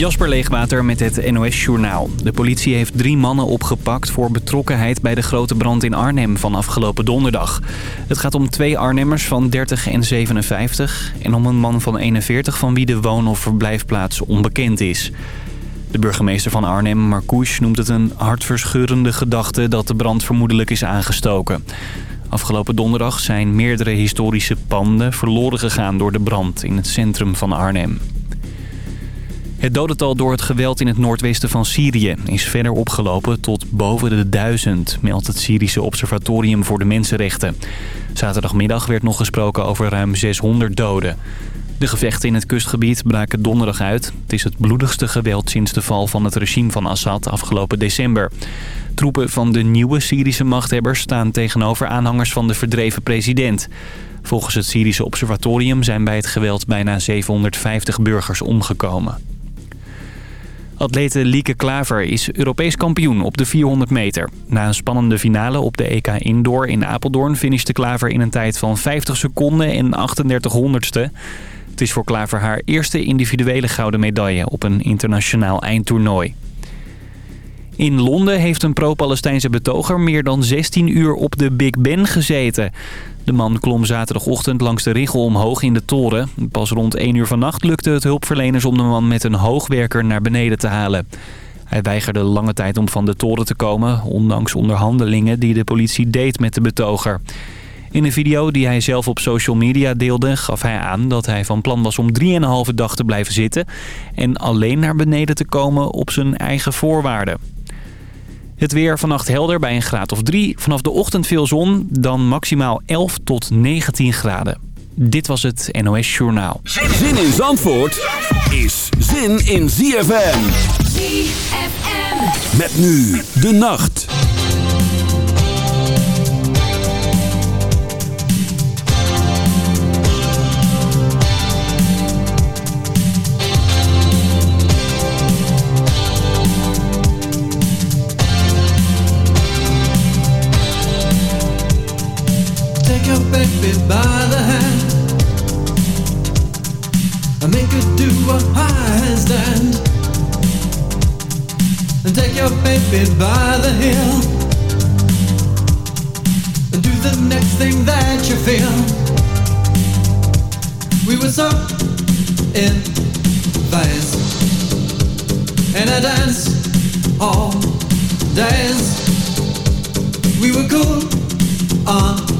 Jasper Leegwater met het NOS Journaal. De politie heeft drie mannen opgepakt voor betrokkenheid bij de grote brand in Arnhem van afgelopen donderdag. Het gaat om twee Arnhemmers van 30 en 57 en om een man van 41 van wie de woon- of verblijfplaats onbekend is. De burgemeester van Arnhem, Marcouch, noemt het een hartverscheurende gedachte dat de brand vermoedelijk is aangestoken. Afgelopen donderdag zijn meerdere historische panden verloren gegaan door de brand in het centrum van Arnhem. Het dodental door het geweld in het noordwesten van Syrië is verder opgelopen tot boven de duizend, meldt het Syrische Observatorium voor de Mensenrechten. Zaterdagmiddag werd nog gesproken over ruim 600 doden. De gevechten in het kustgebied braken donderdag uit. Het is het bloedigste geweld sinds de val van het regime van Assad afgelopen december. Troepen van de nieuwe Syrische machthebbers staan tegenover aanhangers van de verdreven president. Volgens het Syrische Observatorium zijn bij het geweld bijna 750 burgers omgekomen. Atlete Lieke Klaver is Europees kampioen op de 400 meter. Na een spannende finale op de EK Indoor in Apeldoorn... finishte Klaver in een tijd van 50 seconden en 38 honderdste. Het is voor Klaver haar eerste individuele gouden medaille... op een internationaal eindtoernooi. In Londen heeft een pro-Palestijnse betoger meer dan 16 uur op de Big Ben gezeten. De man klom zaterdagochtend langs de richel omhoog in de toren. Pas rond 1 uur vannacht lukte het hulpverleners om de man met een hoogwerker naar beneden te halen. Hij weigerde lange tijd om van de toren te komen, ondanks onderhandelingen die de politie deed met de betoger. In een video die hij zelf op social media deelde gaf hij aan dat hij van plan was om 3,5 dag te blijven zitten... en alleen naar beneden te komen op zijn eigen voorwaarden. Het weer vannacht helder bij een graad of 3. Vanaf de ochtend veel zon, dan maximaal 11 tot 19 graden. Dit was het NOS Journaal. Zin in Zandvoort is zin in ZFM. ZFM. Met nu de nacht. By the hand and make her do a and take your baby by the and do the next thing that you feel. We were so in phase dance all. We were cool on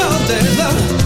all day